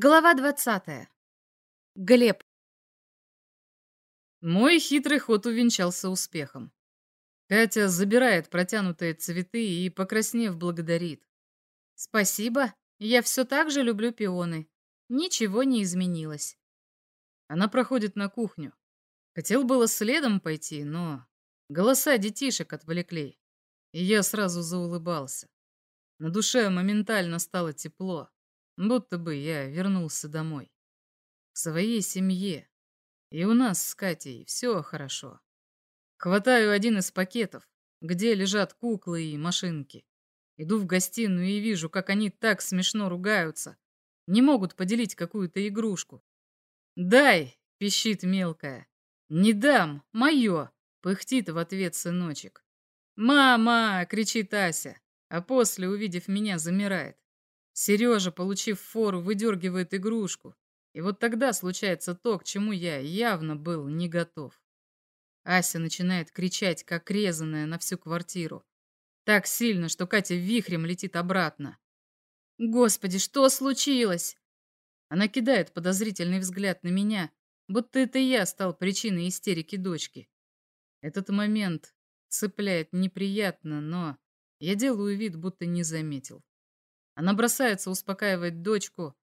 Глава двадцатая. Глеб. Мой хитрый ход увенчался успехом. Катя забирает протянутые цветы и, покраснев, благодарит. Спасибо, я все так же люблю пионы. Ничего не изменилось. Она проходит на кухню. Хотел было следом пойти, но голоса детишек отвлекли. И я сразу заулыбался. На душе моментально стало тепло. Будто бы я вернулся домой. К своей семье. И у нас с Катей все хорошо. Хватаю один из пакетов, где лежат куклы и машинки. Иду в гостиную и вижу, как они так смешно ругаются. Не могут поделить какую-то игрушку. «Дай!» — пищит мелкая. «Не дам! Мое!» — пыхтит в ответ сыночек. «Мама!» — кричит Ася, а после, увидев меня, замирает. Сережа, получив фору, выдергивает игрушку. И вот тогда случается то, к чему я явно был не готов. Ася начинает кричать, как резаная, на всю квартиру. Так сильно, что Катя вихрем летит обратно. «Господи, что случилось?» Она кидает подозрительный взгляд на меня, будто это я стал причиной истерики дочки. Этот момент цепляет неприятно, но я делаю вид, будто не заметил. Она бросается успокаивать дочку.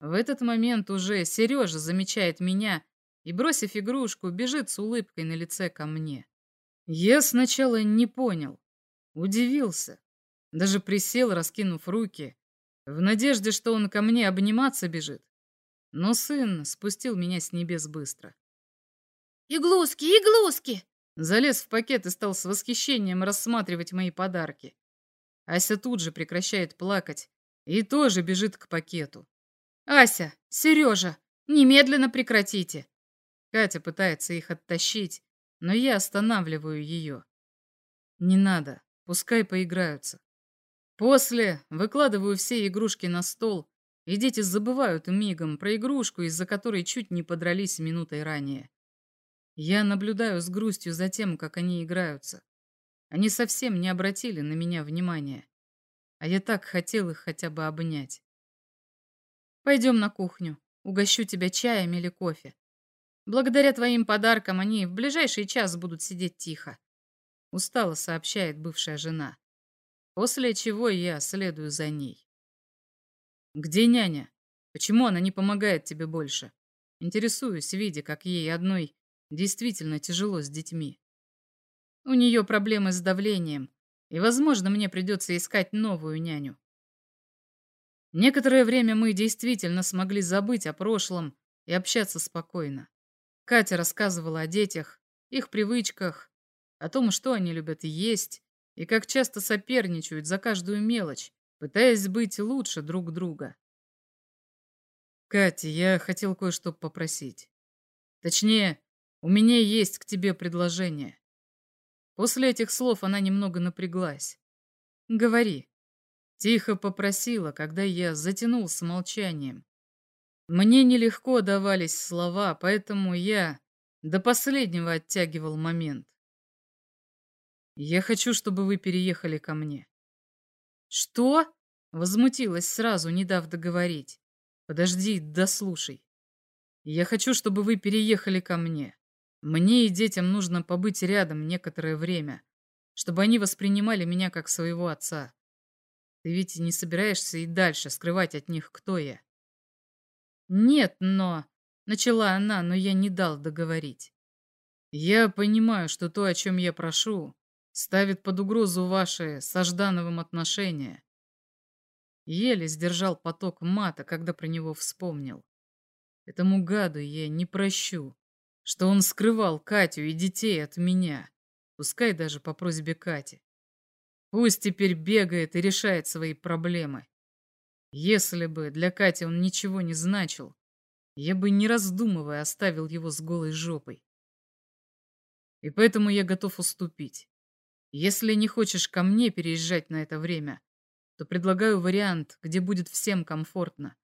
В этот момент уже Сережа замечает меня и, бросив игрушку, бежит с улыбкой на лице ко мне. Я сначала не понял, удивился, даже присел, раскинув руки, в надежде, что он ко мне обниматься бежит. Но сын спустил меня с небес быстро. «Иглуски, иглуски!» Залез в пакет и стал с восхищением рассматривать мои подарки. Ася тут же прекращает плакать и тоже бежит к пакету. «Ася! Сережа! Немедленно прекратите!» Катя пытается их оттащить, но я останавливаю ее. «Не надо, пускай поиграются». После выкладываю все игрушки на стол, и дети забывают мигом про игрушку, из-за которой чуть не подрались минутой ранее. Я наблюдаю с грустью за тем, как они играются. Они совсем не обратили на меня внимания а я так хотел их хотя бы обнять. Пойдем на кухню, угощу тебя чаем или кофе. Благодаря твоим подаркам они в ближайший час будут сидеть тихо. Устало сообщает бывшая жена. После чего я следую за ней. Где няня? Почему она не помогает тебе больше? Интересуюсь, видя, как ей одной действительно тяжело с детьми. У нее проблемы с давлением, и, возможно, мне придется искать новую няню. Некоторое время мы действительно смогли забыть о прошлом и общаться спокойно. Катя рассказывала о детях, их привычках, о том, что они любят есть, и как часто соперничают за каждую мелочь, пытаясь быть лучше друг друга. «Катя, я хотел кое-что попросить. Точнее, у меня есть к тебе предложение. После этих слов она немного напряглась. «Говори». Тихо попросила, когда я затянул с молчанием. Мне нелегко давались слова, поэтому я до последнего оттягивал момент. «Я хочу, чтобы вы переехали ко мне». «Что?» — возмутилась сразу, не дав договорить. «Подожди, дослушай. Я хочу, чтобы вы переехали ко мне. Мне и детям нужно побыть рядом некоторое время, чтобы они воспринимали меня как своего отца. Ты ведь не собираешься и дальше скрывать от них, кто я? Нет, но... Начала она, но я не дал договорить. Я понимаю, что то, о чем я прошу, ставит под угрозу ваши с Аждановым отношения. Еле сдержал поток мата, когда про него вспомнил. Этому гаду я не прощу что он скрывал Катю и детей от меня, пускай даже по просьбе Кати. Пусть теперь бегает и решает свои проблемы. Если бы для Кати он ничего не значил, я бы, не раздумывая, оставил его с голой жопой. И поэтому я готов уступить. Если не хочешь ко мне переезжать на это время, то предлагаю вариант, где будет всем комфортно.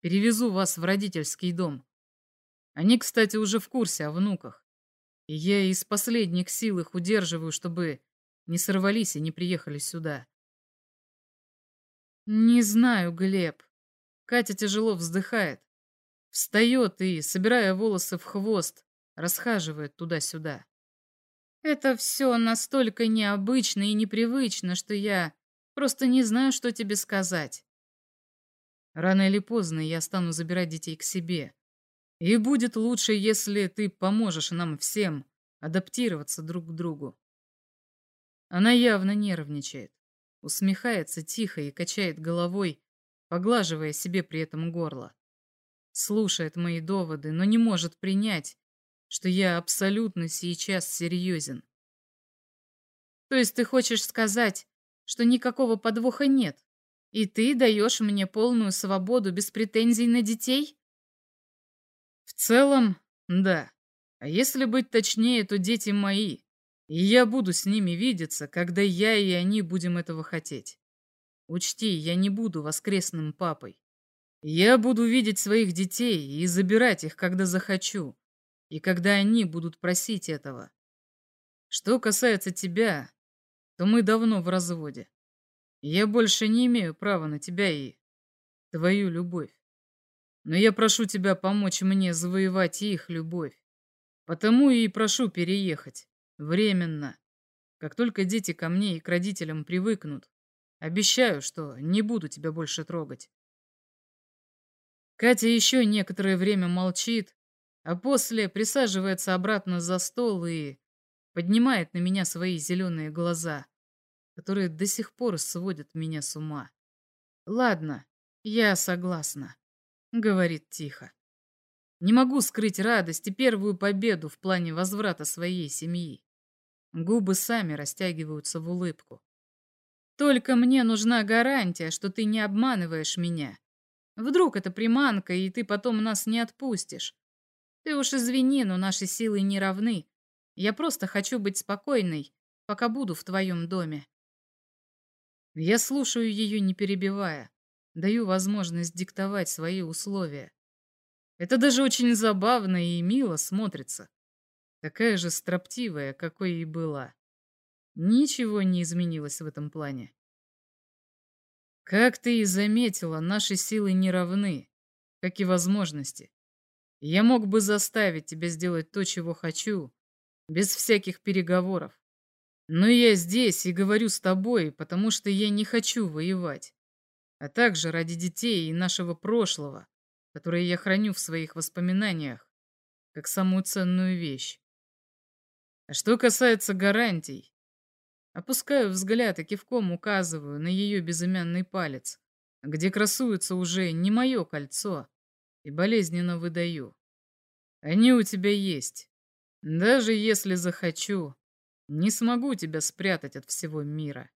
Перевезу вас в родительский дом. Они, кстати, уже в курсе о внуках. И я из последних сил их удерживаю, чтобы не сорвались и не приехали сюда. Не знаю, Глеб. Катя тяжело вздыхает, встает и, собирая волосы в хвост, расхаживает туда-сюда. Это все настолько необычно и непривычно, что я просто не знаю, что тебе сказать. Рано или поздно я стану забирать детей к себе. И будет лучше, если ты поможешь нам всем адаптироваться друг к другу. Она явно нервничает, усмехается тихо и качает головой, поглаживая себе при этом горло. Слушает мои доводы, но не может принять, что я абсолютно сейчас серьезен. То есть ты хочешь сказать, что никакого подвоха нет, и ты даешь мне полную свободу без претензий на детей? В целом, да. А если быть точнее, то дети мои, и я буду с ними видеться, когда я и они будем этого хотеть. Учти, я не буду воскресным папой. Я буду видеть своих детей и забирать их, когда захочу, и когда они будут просить этого. Что касается тебя, то мы давно в разводе. Я больше не имею права на тебя и твою любовь. Но я прошу тебя помочь мне завоевать их любовь. Потому и прошу переехать. Временно. Как только дети ко мне и к родителям привыкнут, обещаю, что не буду тебя больше трогать. Катя еще некоторое время молчит, а после присаживается обратно за стол и поднимает на меня свои зеленые глаза, которые до сих пор сводят меня с ума. «Ладно, я согласна», — говорит тихо. Не могу скрыть радость и первую победу в плане возврата своей семьи. Губы сами растягиваются в улыбку. Только мне нужна гарантия, что ты не обманываешь меня. Вдруг это приманка, и ты потом нас не отпустишь. Ты уж извини, но наши силы не равны. Я просто хочу быть спокойной, пока буду в твоем доме. Я слушаю ее, не перебивая. Даю возможность диктовать свои условия. Это даже очень забавно и мило смотрится. Такая же строптивая, какой и была. Ничего не изменилось в этом плане. Как ты и заметила, наши силы не равны, как и возможности. Я мог бы заставить тебя сделать то, чего хочу, без всяких переговоров. Но я здесь и говорю с тобой, потому что я не хочу воевать. А также ради детей и нашего прошлого, которое я храню в своих воспоминаниях, как самую ценную вещь. А что касается гарантий, опускаю взгляд и кивком указываю на ее безымянный палец, где красуется уже не мое кольцо, и болезненно выдаю. Они у тебя есть. Даже если захочу, не смогу тебя спрятать от всего мира.